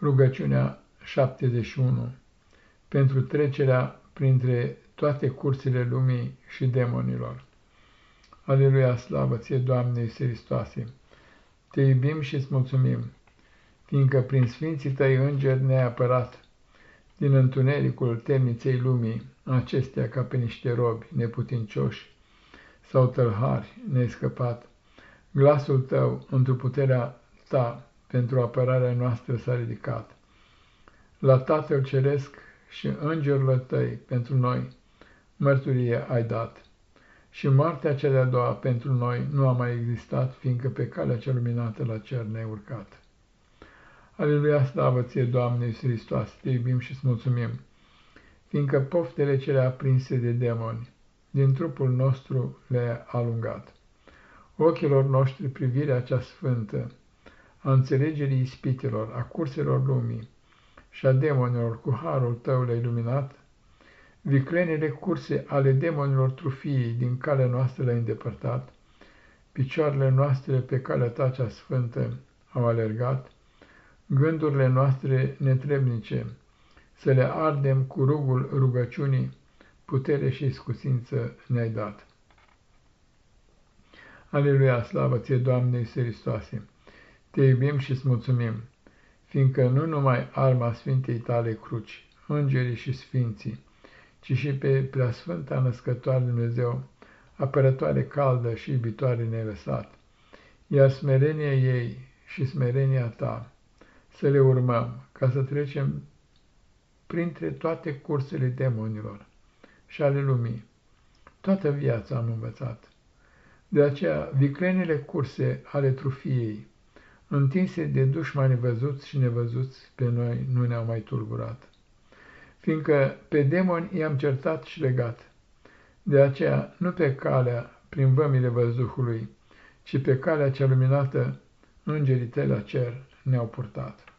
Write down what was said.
Rugăciunea 71 pentru trecerea printre toate cursele lumii și demonilor. Aleluia, slavă ție, Doamne Iisus Hristoase! Te iubim și îți mulțumim, fiindcă prin Sfinții Tăi îngeri ne-ai apărat din întunericul temniței lumii, acestea ca pe niște robi neputincioși sau tălhari ne scăpat. Glasul Tău, într-o puterea Ta, pentru apărarea noastră s-a ridicat. La Tatăl Ceresc și îngerilor tăi pentru noi mărturie ai dat. Și moartea cea de-a doua pentru noi nu a mai existat, fiindcă pe calea cea luminată la cer ne-ai urcat. Aleluia, slavă ție, Doamne Iisus Hristos, te iubim și îți mulțumim, fiindcă poftele cele aprinse de demoni din trupul nostru le-ai alungat. Ochilor noștri privirea cea sfântă, a înțelegerii ispitelor, a curselor lumii și a demonilor cu harul tău le iluminat, viclenele curse ale demonilor trufiei din calea noastră le-ai îndepărtat, picioarele noastre pe calea ta cea sfântă au alergat, gândurile noastre netrebnice, să le ardem cu rugul rugăciunii, putere și scusință ne-ai dat. Aleluia, slavă ție, Doamne Iisus Hristoase! Te iubim și îți mulțumim, fiindcă nu numai arma Sfintei tale cruci, îngerii și sfinții, ci și pe preasfânta născătoare Dumnezeu, apărătoare caldă și iubitoare ne lăsat, iar smerenia ei și smerenia ta să le urmăm, ca să trecem printre toate cursele demonilor și ale lumii. Toată viața am învățat. De aceea, viclenele curse ale trufiei, întinse de dușmani văzuți și nevăzuți, pe noi nu ne-au mai tulburat. Fiindcă pe demoni i-am certat și legat, de aceea nu pe calea prin vămile văzuhului, ci pe calea cea luminată îngerii tăi la cer ne-au purtat.